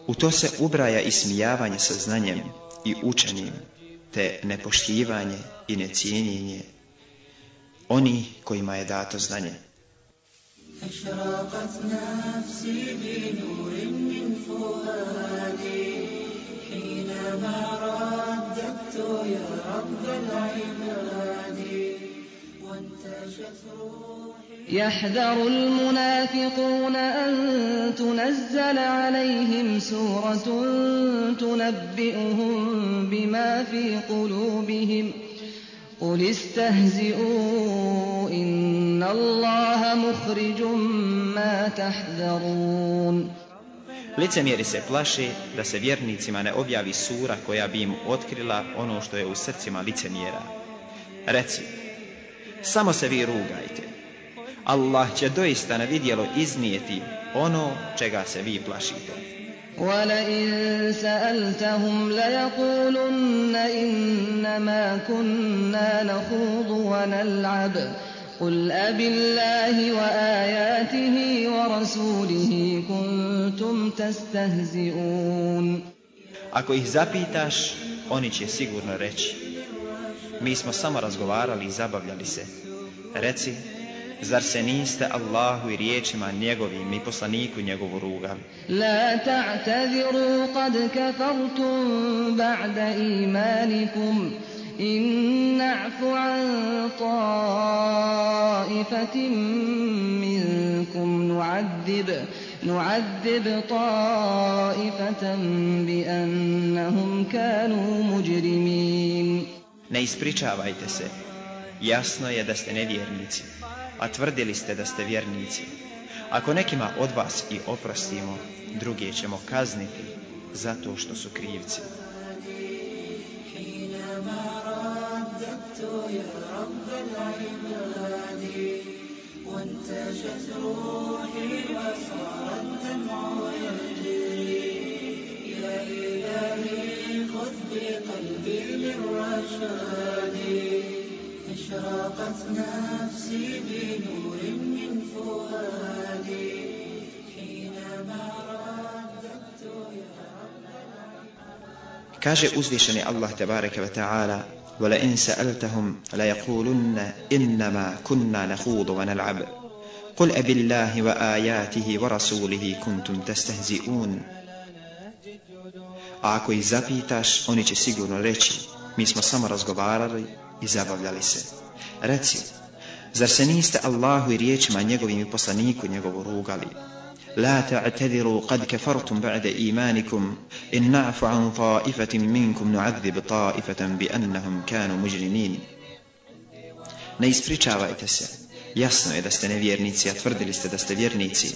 U to se ubraja i smijavanje sa znanjem i učenjem, te nepoštivanje i necijenjenje oni kojima je dato znanje. أشرقت نفسي بنور من فؤادي حينما رددت يا رب العباد وانتشت روحي يحذر المنافقون أن تنزل عليهم سورة تنبئهم بما في قلوبهم قل استهزئوا إن الله مخرج ما تحذرون Licemjeri se plaše da se vjernicima ne objavi sura koja bi im otkrila ono što je u srcima licemjera. Reci, samo se vi rugajte. Allah će doista na vidjelo iznijeti ono čega se vi plašite. ولئن سألتهم ليقولن إنما كنا نخوض ونلعب قل أب الله وآياته ورسوله كنتم تستهزئون Ako ih zapitaš, oni će sigurno reći. Mi smo samo razgovarali i zabavljali se. Reci, zar se niste Allahu i riječima njegovim i poslaniku njegovu rugali? لا تعتذروا قد كفرتم بعد إيمانكم إن نعف عن طائفة منكم نعذب نعذب طائفة بأنهم كانوا مجرمين Ne ispričavajte se. Jasno je da ste nevjernici, a tvrdili ste da ste vjernici. Ako nekima od vas i oprostimo, druge ćemo kazniti zato što su krivci. حينما رددت يا رب العباد وانتشت روحي وصار الدمع يجري يا إلهي خذ بقلبي للرشاد أشرقت نفسي بنور من فؤادي. حينما رددت يا Kaže uzvišeni Allah tebareke ve ta'ala وَلَئِنْ سَأَلْتَهُمْ لَيَقُولُنَّ إِنَّمَا كُنَّا نَخُوضُ وَنَلْعَبُ. قُلْ أَبِ اللَّهِ وَآيَاتِهِ وَرَسُولِهِ كُنْتُمْ تَسْتَهْزِئُونَ. A ako ih zapitaš, oni će sigurno reći, mi smo samo razgovarali i zabavljali se. Reci, zar se niste Allahu i riječima njegovim i poslaniku njegovu rugali? لا تعتذروا قد كفرتم بعد إيمانكم إن نعف عن طائفة منكم نعذب طائفة بأنهم كانوا مجرمين Ne ispričavajte se. Jasno je da ste nevjernici, a tvrdili ste da ste vjernici.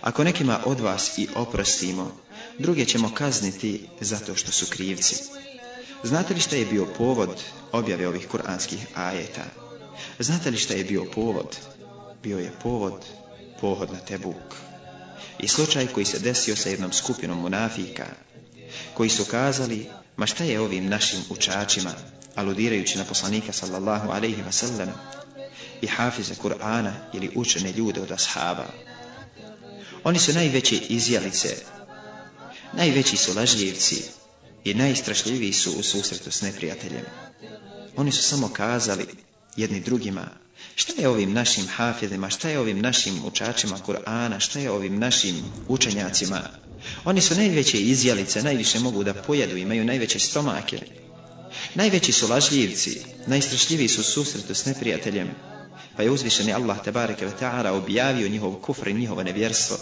Ako nekima od vas i oprostimo, druge ćemo kazniti zato što su krivci. Znate li šta je bio povod objave ovih kuranskih ajeta? Znate li šta je bio povod? Bio je povod pohod na Tebuk. I slučaj koji se desio sa jednom skupinom munafika, koji su kazali, ma šta je ovim našim učačima, aludirajući na poslanika sallallahu alaihi wa sallam, i hafize Kur'ana ili učene ljude od ashaba. Oni su najveće izjelice, najveći su lažljivci i najstrašljiviji su u susretu s neprijateljem. Oni su samo kazali jedni drugima, šta je ovim našim hafidima, šta je ovim našim učačima Kur'ana, šta je ovim našim učenjacima. Oni su najveće izjelice, najviše mogu da pojedu, imaju najveće stomake. Najveći su lažljivci, najstrašljiviji su u susretu s neprijateljem. Pa je uzvišeni Allah tebareke ve ta'ala objavio njihov kufr i njihovo nevjerstvo.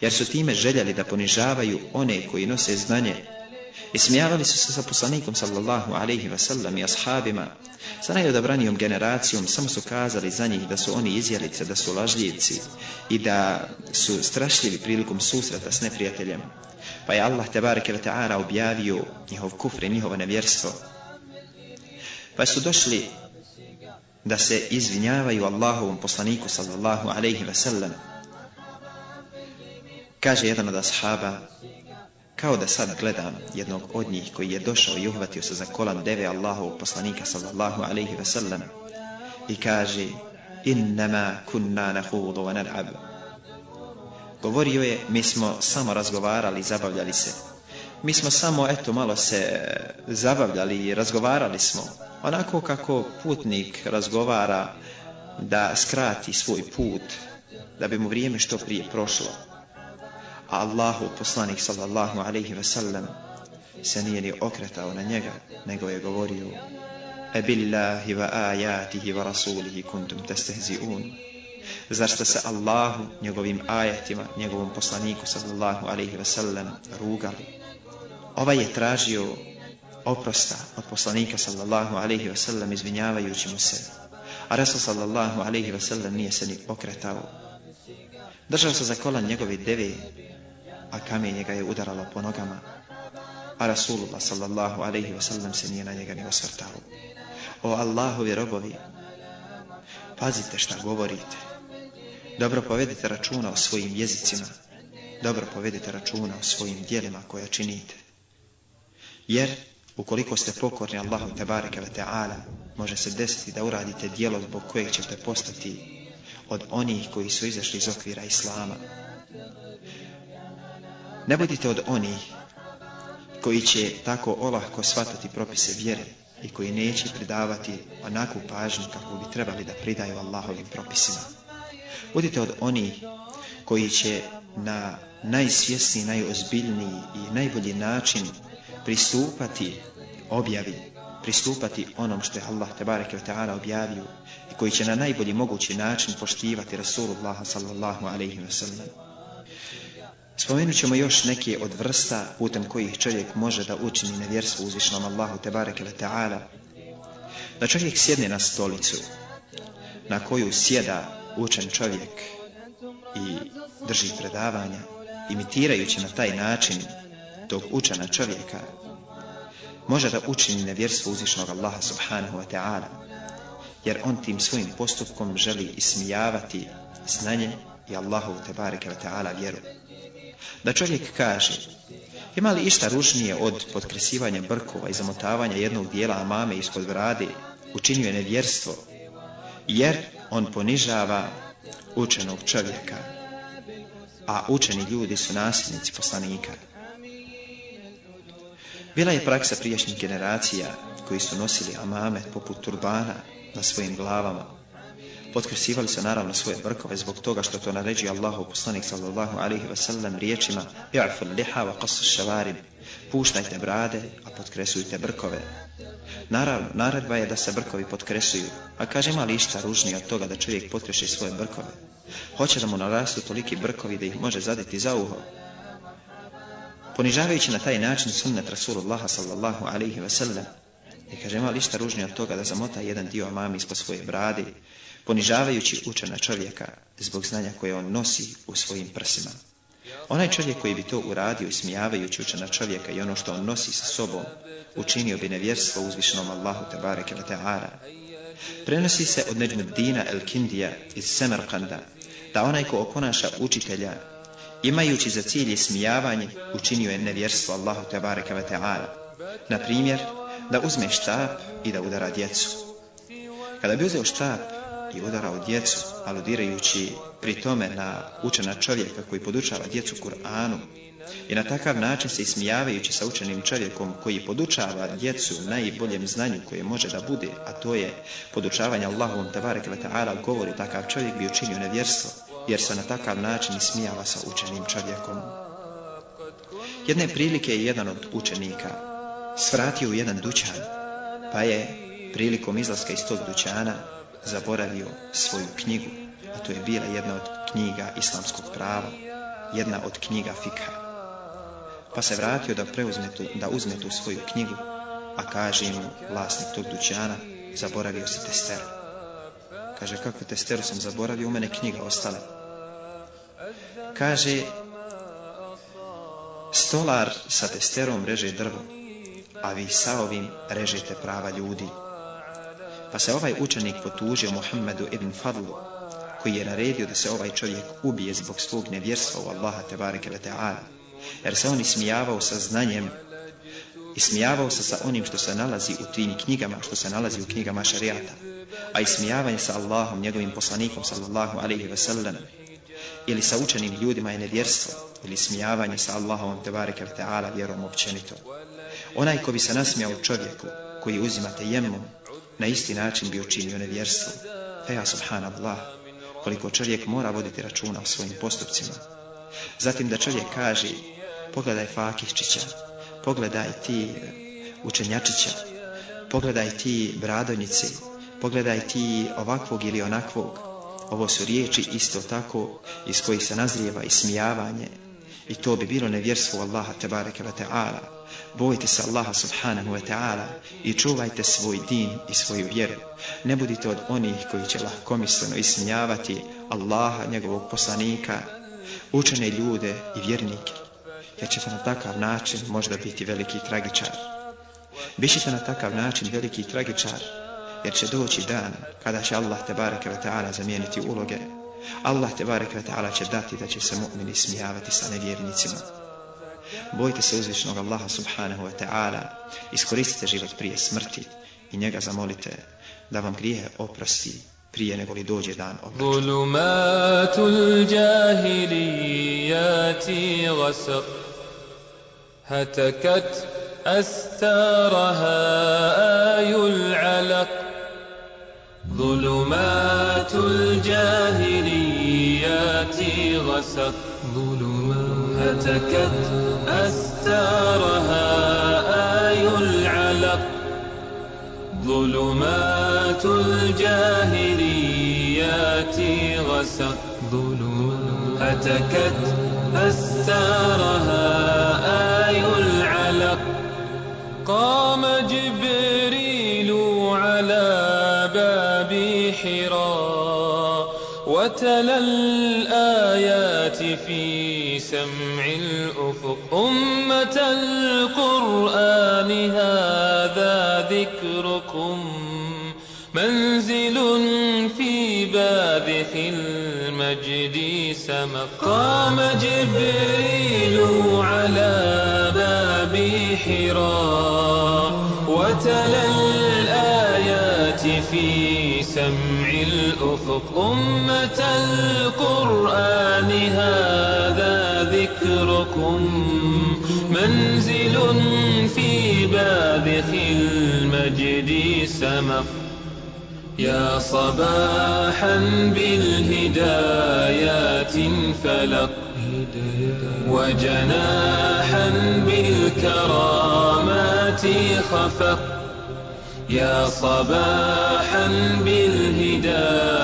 Jer su time željeli da ponižavaju one koji nose znanje. Ismijavali su se sa poslanikom sallallahu alaihi wa sallam i ashabima. Sa najodabranijom generacijom samo su kazali za njih da su oni izjelice, da su lažljivci i da su strašljivi prilikom susreta s neprijateljem. Pa je Allah tebareke ve ta'ala objavio njihov kufr i njihovo nevjerstvo. Pa su došli da se izvinjavaju Allahovom poslaniku sallallahu alaihi ve sellem. Kaže jedan od ashaba, kao da sad gledam jednog od njih koji je došao i uhvatio se za kolan deve Allahovog poslanika sallallahu alaihi ve sellem i kaže innama kunna nahudu wa nal'ab. govorio je mi smo samo razgovarali i zabavljali se. Mi smo samo eto malo se e, zabavljali i razgovarali smo. Onako kako putnik razgovara da skrati svoj put da bi mu vrijeme što prije prošlo a Allahu poslanik sallallahu alaihi ve sellem se nije ni okretao na njega nego je govorio e billahi wa ajatihi wa rasulihi kuntum testehzi'un. Zar ste se Allahu njegovim ajatima njegovom poslaniku sallallahu alaihi ve sellem rugali? Ovaj je tražio oprosta od poslanika sallallahu alaihi ve sellem izvinjavajući mu se. A Rasul sallallahu alaihi ve sellem nije se ni okretao držao se za kolan njegove deve a kamenje ga je udaralo po nogama, a Rasulullah sallallahu alaihi wa sallam se nije na njega ni osvrtao. O Allahovi robovi, pazite šta govorite, dobro povedite računa o svojim jezicima, dobro povedite računa o svojim dijelima koja činite. Jer, ukoliko ste pokorni Allahu tebareke ve ta'ala, može se desiti da uradite dijelo zbog kojeg ćete postati od onih koji su izašli iz okvira Islama. Ne budite od onih koji će tako olahko shvatati propise vjere i koji neće pridavati onakvu pažnju kako bi trebali da pridaju Allahovim propisima. Budite od onih koji će na najsvjesniji, najozbiljniji i najbolji način pristupati objavi, pristupati onom što je Allah tebareke wa ta'ala objavio i koji će na najbolji mogući način poštivati Rasulullah sallallahu alaihi wa sallam. Spomenut ćemo još neke od vrsta putem kojih čovjek može da učini nevjerstvo uzvišnom Allahu Tebareke ve Ta'ala. Da čovjek sjedne na stolicu na koju sjeda učen čovjek i drži predavanja, imitirajući na taj način tog učena čovjeka, može da učini nevjerstvo uzvišnog Allaha Subhanahu wa Ta'ala, jer on tim svojim postupkom želi ismijavati znanje i Allahu Tebareke ve Ta'ala vjeru. Da čovjek kaže ima li išta ružnije od podkresivanja brkova i zamotavanja jednog dijela amame ispod brade učinjuje nevjerstvo jer on ponižava učenog čovjeka a učeni ljudi su nasljednici poslanika bila je praksa prijašnjih generacija koji su nosili amame poput turbana na svojim glavama Potkresivali su naravno svoje brkove zbog toga što to naređi Allahu poslanik sallallahu alaihi wasallam riječima I'ful liha wa qasu šavarib Puštajte brade, a potkresujte brkove. Naravno, naredba je da se brkovi potkresuju, a kaže ima li išta ružnije od toga da čovjek potreši svoje brkove? Hoće da mu narastu toliki brkovi da ih može zaditi za uho? Ponižavajući na taj način sunnet Rasulullaha sallallahu alaihi ve sellem, i kaže ima lišta ružnije od toga da zamota jedan dio mami ispod svoje brade, ponižavajući učena čovjeka zbog znanja koje on nosi u svojim prsima. Onaj čovjek koji bi to uradio ismijavajući učena čovjeka i ono što on nosi sa sobom, učinio bi nevjerstvo uzvišenom Allahu tabareke ve ta'ala. Prenosi se od Neđmuddina el-Kindija iz Semerkanda da onaj ko oponaša učitelja, imajući za cilj ismijavanje, učinio je nevjerstvo Allahu tabareke wa ta'ala. Na primjer, da uzme štap i da udara djecu. Kada bi uzeo štap i udarao djecu, aludirajući pri tome na učena čovjeka koji podučava djecu Kur'anu i na takav način se ismijavajući sa učenim čovjekom koji podučava djecu najboljem znanju koje može da bude, a to je podučavanje Allahovom tabareke wa ta'ala govori takav čovjek bi učinio nevjerstvo, jer se na takav način smijava sa učenim čovjekom. Jedne prilike je jedan od učenika svratio u jedan dućan, pa je prilikom izlaska iz tog dućana zaboravio svoju knjigu, a to je bila jedna od knjiga islamskog prava, jedna od knjiga fikha. Pa se vratio da preuzme tu, da uzme tu svoju knjigu, a kaže mu vlasnik tog dućana, zaboravio si testeru. Kaže, kako testeru sam zaboravio, u mene knjiga ostala. Kaže, stolar sa testerom reže drvo, a vi sa ovim režete prava ljudi. Pa se ovaj učenik potužio Muhammedu ibn Fadlu, koji je naredio da se ovaj čovjek ubije zbog svog nevjerstva u Allaha tebareke ve ta'ala. jer se on ismijavao sa znanjem ismijavao se sa onim što se nalazi u tim knjigama, što se nalazi u knjigama šarijata, a ismijavanje sa Allahom, njegovim poslanikom, sallallahu alaihi ve sellem, ili sa učenim ljudima je nevjerstvo, ili smijavanje sa Allahom, tebareke ve ta'ala, vjerom općenito. Onaj ko bi se nasmijao čovjeku, koji uzima tejemom, na isti način bi učinio nevjerstvo. Fe ja subhanallah, koliko čovjek mora voditi računa o svojim postupcima. Zatim da čovjek kaže, pogledaj Fakihčića, pogledaj ti učenjačića, pogledaj ti bradonjici, pogledaj ti ovakvog ili onakvog. Ovo su riječi isto tako iz kojih se nazrijeva i smijavanje i to bi bilo nevjerstvo Allaha tebareke wa ta'ala. Bojite se Allaha subhanahu wa ta'ala i čuvajte svoj din i svoju vjeru. Ne budite od onih koji će lahkomisleno ismijavati Allaha, njegovog poslanika, učene ljude i vjernike jer ćete na takav način možda biti veliki tragičar. Bišite na takav način veliki tragičar, jer će doći dan kada će Allah tebareke ve ta'ala zamijeniti uloge. Allah tebareke ve ta'ala će dati da će se mu'mini smijavati sa nevjernicima. Bojte se uzvišnog Allaha subhanahu wa ta'ala, iskoristite život prije smrti i njega zamolite da vam grije oprosti prije nego li dođe dan obrata. Zulumatul džahilijati gasr Hatakat أستارها آي العلق ظلمات الجاهليات غسق هتكت أستارها آي العلق ظلمات الجاهليات غسق هتكت أستارها آي قام جبريل على باب حراء وتلا الآيات في سمع الأفق. أمة القرآن هذا ذكركم. منزل في باذخ المجد سمق. قام جبريل على حراء وتلا الآيات في سمع الأفق. أمة القرآن هذا ذكركم. منزل في باذخ المجد سمق. يا صباحا بالهدايات فلق وجناحا بالكرامات خفق يا صباحا بالهدايات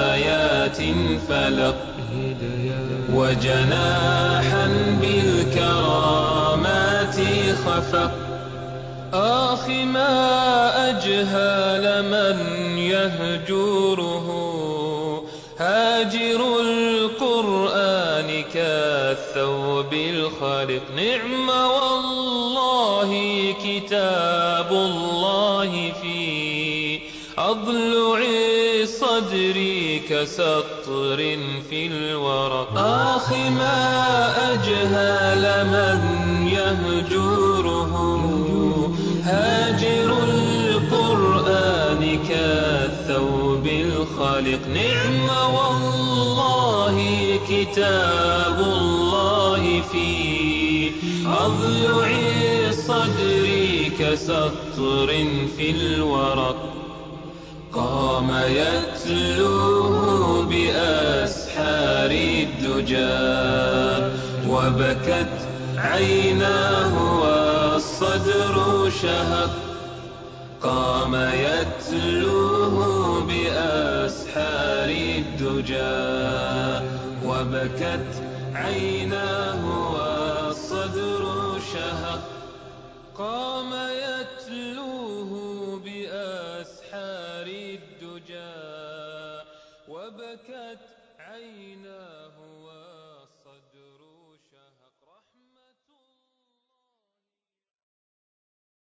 فلق وجناحا بالكرامات خفق آخ ما أجهل من يهجوره هاجر القرآن كالثوب الخالق. نعم والله كتاب الله في أضلع الصدر كسطر في الورق. آخ ما أجهل من يهجوره هاجر القرآن كالثوب الخالق. نعم والله كتاب الله في أضلع الصدر كسطر في الورق. قام يتلوه بأسحار الدجى. وبكت عيناه والصدر شهق قام يتلوه بأسحار الدجى وبكت عيناه والصدر شهق قام يتلوه بأسحار الدجى وبكت عيناه